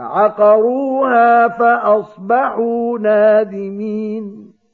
فعقروها فأصبحوا نادمين.